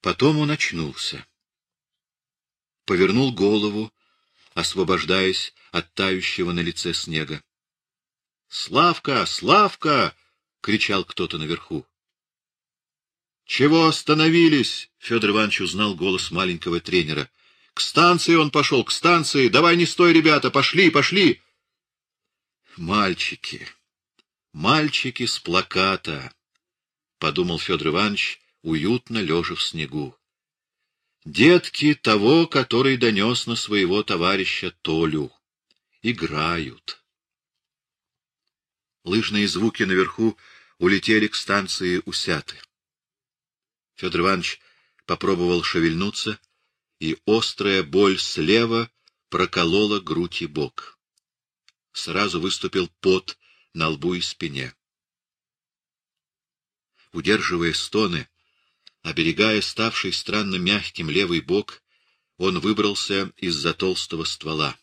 Потом он очнулся. Повернул голову, освобождаясь от тающего на лице снега. — Славка! Славка! — кричал кто-то наверху. — Чего остановились? — Федор Иванович узнал голос маленького тренера. — К станции он пошел, к станции! Давай не стой, ребята! Пошли, пошли! Мальчики! Мальчики с плаката! — подумал Федор Иванович, уютно лежа в снегу. Детки того, который донес на своего товарища Толю. Играют. Лыжные звуки наверху улетели к станции Усяты. Федор Иванович попробовал шевельнуться, и острая боль слева проколола грудь и бок. Сразу выступил пот на лбу и спине. Удерживая стоны, оберегая ставший странно мягким левый бок, он выбрался из-за толстого ствола.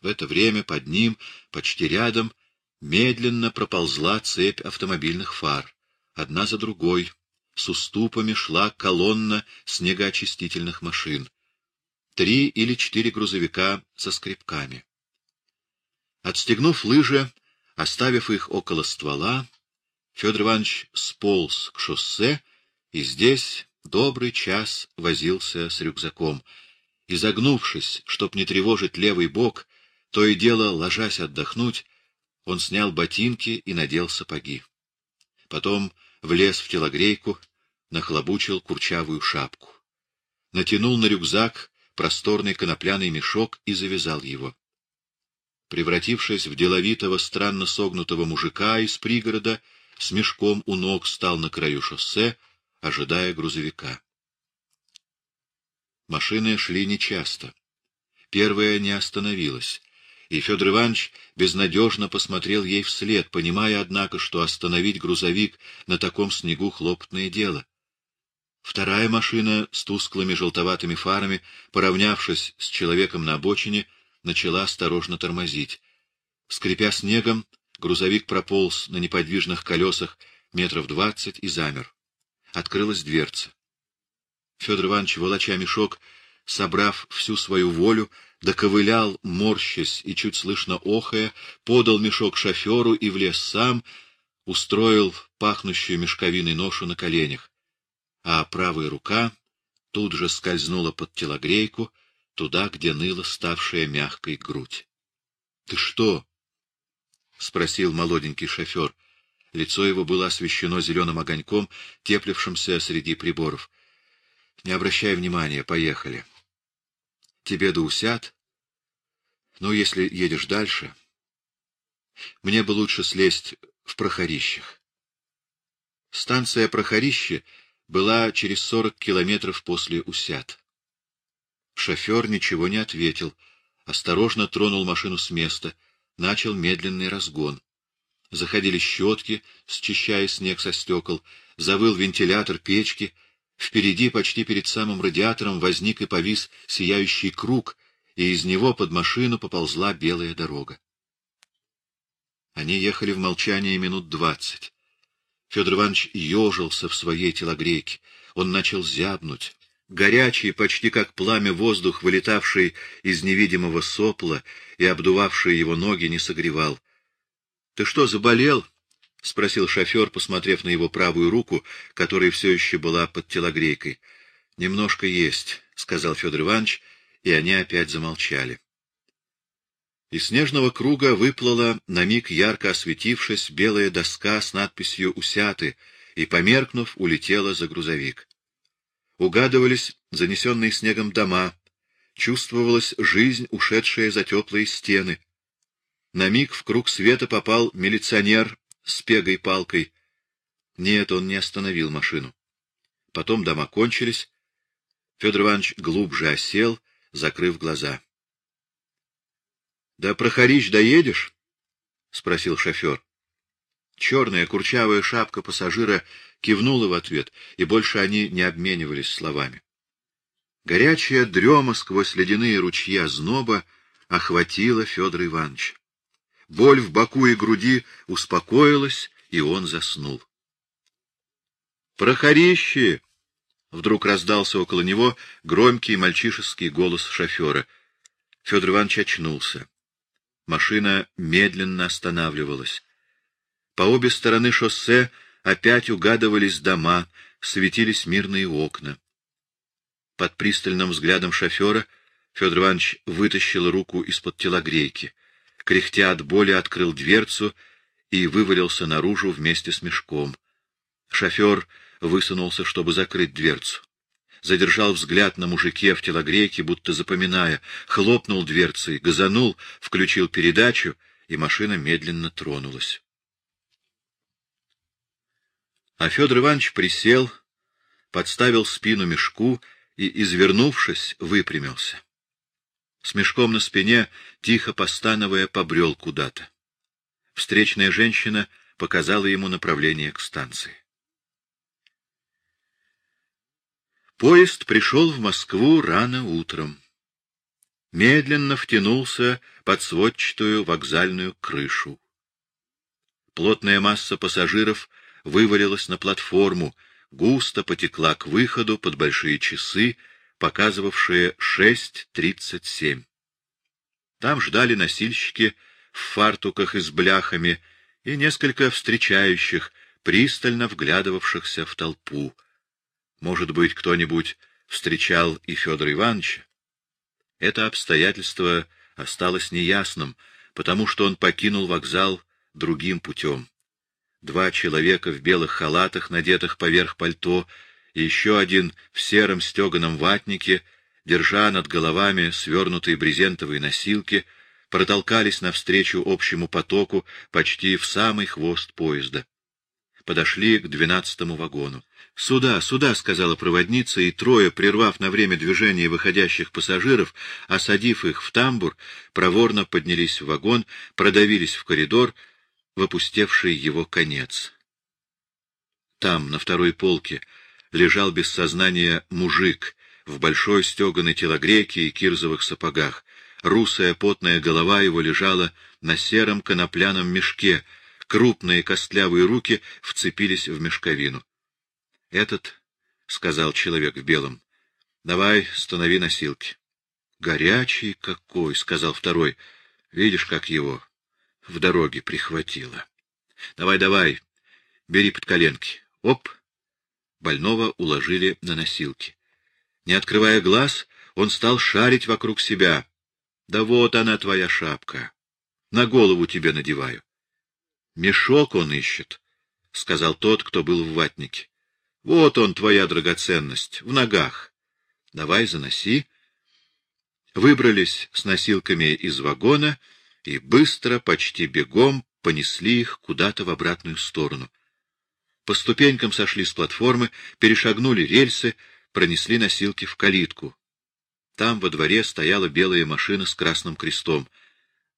В это время под ним, почти рядом, медленно проползла цепь автомобильных фар. Одна за другой, с уступами шла колонна снегоочистительных машин. Три или четыре грузовика со скребками. Отстегнув лыжи, оставив их около ствола, Федор Иванович сполз к шоссе и здесь добрый час возился с рюкзаком. Изогнувшись, чтоб не тревожить левый бок, то и дело, ложась отдохнуть, он снял ботинки и надел сапоги. Потом влез в телогрейку, нахлобучил курчавую шапку. Натянул на рюкзак просторный конопляный мешок и завязал его. Превратившись в деловитого, странно согнутого мужика из пригорода, с мешком у ног стал на краю шоссе, ожидая грузовика. Машины шли нечасто. Первая не остановилась, и Федор Иванович безнадежно посмотрел ей вслед, понимая, однако, что остановить грузовик на таком снегу — хлопотное дело. Вторая машина с тусклыми желтоватыми фарами, поравнявшись с человеком на обочине, начала осторожно тормозить. Скрипя снегом, грузовик прополз на неподвижных колесах метров двадцать и замер. Открылась дверца. Федор Иванович, волоча мешок, собрав всю свою волю, доковылял, морщась и чуть слышно охая, подал мешок шоферу и влез сам, устроил пахнущую мешковиной ношу на коленях, а правая рука тут же скользнула под телогрейку, туда, где ныла ставшая мягкой грудь. — Ты что? — спросил молоденький шофер. Лицо его было освещено зеленым огоньком, теплившимся среди приборов. — Не обращай внимания, поехали. — Тебе да усят. Ну, если едешь дальше... Мне бы лучше слезть в Прохорищах. Станция Прохорище была через сорок километров после Усят. Шофер ничего не ответил, осторожно тронул машину с места, начал медленный разгон. Заходили щетки, счищая снег со стекол, завыл вентилятор печки. Впереди, почти перед самым радиатором, возник и повис сияющий круг, и из него под машину поползла белая дорога. Они ехали в молчании минут двадцать. Федор Иванович ежился в своей телогрейке. Он начал зябнуть. Горячий, почти как пламя воздух, вылетавший из невидимого сопла и обдувавший его ноги, не согревал. — Ты что, заболел? — спросил шофер, посмотрев на его правую руку, которая все еще была под телогрейкой. — Немножко есть, — сказал Федор Иванович, и они опять замолчали. Из снежного круга выплыла, на миг ярко осветившись, белая доска с надписью «Усяты», и, померкнув, улетела за грузовик. Угадывались занесенные снегом дома, чувствовалась жизнь, ушедшая за теплые стены — на миг в круг света попал милиционер с пегой-палкой. Нет, он не остановил машину. Потом дома кончились. Федор Иванович глубже осел, закрыв глаза. — Да прохорищ доедешь? — спросил шофер. Черная курчавая шапка пассажира кивнула в ответ, и больше они не обменивались словами. Горячая дрема сквозь ледяные ручья зноба охватила Федора Ивановича. Боль в боку и груди успокоилась, и он заснул. «Прохорище!» Вдруг раздался около него громкий мальчишеский голос шофера. Федор Иванович очнулся. Машина медленно останавливалась. По обе стороны шоссе опять угадывались дома, светились мирные окна. Под пристальным взглядом шофера Федор Иванович вытащил руку из-под телогрейки. Кряхтя от боли открыл дверцу и вывалился наружу вместе с мешком. Шофер высунулся, чтобы закрыть дверцу. Задержал взгляд на мужике в телогрейке, будто запоминая, хлопнул дверцей, газанул, включил передачу, и машина медленно тронулась. А Федор Иванович присел, подставил спину мешку и, извернувшись, выпрямился. С мешком на спине, тихо постановая, побрел куда-то. Встречная женщина показала ему направление к станции. Поезд пришел в Москву рано утром. Медленно втянулся под сводчатую вокзальную крышу. Плотная масса пассажиров вывалилась на платформу, густо потекла к выходу под большие часы, показывавшие 6.37. Там ждали носильщики в фартуках и с бляхами и несколько встречающих, пристально вглядывавшихся в толпу. Может быть, кто-нибудь встречал и Федора Ивановича? Это обстоятельство осталось неясным, потому что он покинул вокзал другим путем. Два человека в белых халатах, надетых поверх пальто, и еще один в сером стеганом ватнике, держа над головами свернутые брезентовые носилки, протолкались навстречу общему потоку почти в самый хвост поезда. Подошли к двенадцатому вагону. «Сюда, сюда», — сказала проводница, и трое, прервав на время движения выходящих пассажиров, осадив их в тамбур, проворно поднялись в вагон, продавились в коридор, в опустевший его конец. Там, на второй полке, лежал без сознания мужик в большой стеганой телогрейке и кирзовых сапогах. Русая потная голова его лежала на сером конопляном мешке, крупные костлявые руки вцепились в мешковину. — Этот, — сказал человек в белом, — давай станови носилки. — Горячий какой, — сказал второй. — Видишь, как его в дороге прихватило. — Давай, давай, бери под коленки. Оп! Больного уложили на носилки. Не открывая глаз, он стал шарить вокруг себя. — Да вот она, твоя шапка. На голову тебе надеваю. — Мешок он ищет, — сказал тот, кто был в ватнике. Вот он, твоя драгоценность, в ногах. Давай, заноси. Выбрались с носилками из вагона и быстро, почти бегом, понесли их куда-то в обратную сторону. По ступенькам сошли с платформы, перешагнули рельсы, пронесли носилки в калитку. Там во дворе стояла белая машина с красным крестом.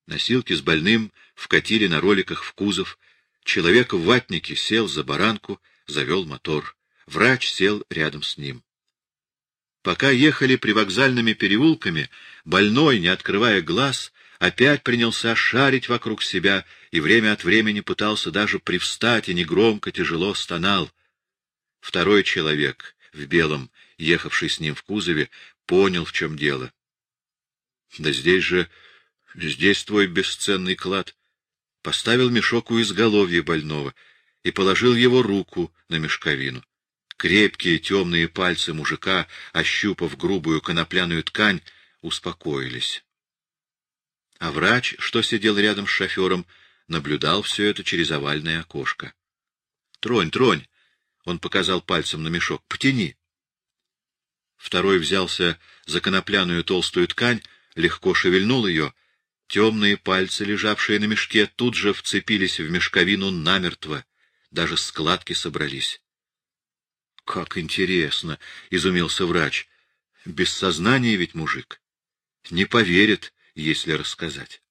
Носилки с больным вкатили на роликах в кузов. Человек в ватнике сел за баранку, завел мотор. Врач сел рядом с ним. Пока ехали привокзальными переулками, больной, не открывая глаз, опять принялся шарить вокруг себя и время от времени пытался даже привстать и негромко, тяжело стонал. Второй человек в белом, ехавший с ним в кузове, понял, в чем дело. — Да здесь же, здесь твой бесценный клад. Поставил мешок у изголовья больного и положил его руку на мешковину. Крепкие темные пальцы мужика, ощупав грубую конопляную ткань, успокоились. А врач, что сидел рядом с шофером, наблюдал все это через овальное окошко. — Тронь, тронь! — он показал пальцем на мешок. — Потяни! Второй взялся за конопляную толстую ткань, легко шевельнул ее. Темные пальцы, лежавшие на мешке, тут же вцепились в мешковину намертво. Даже складки собрались. — Как интересно! — изумился врач. — Без сознания ведь мужик. Не поверит, если рассказать.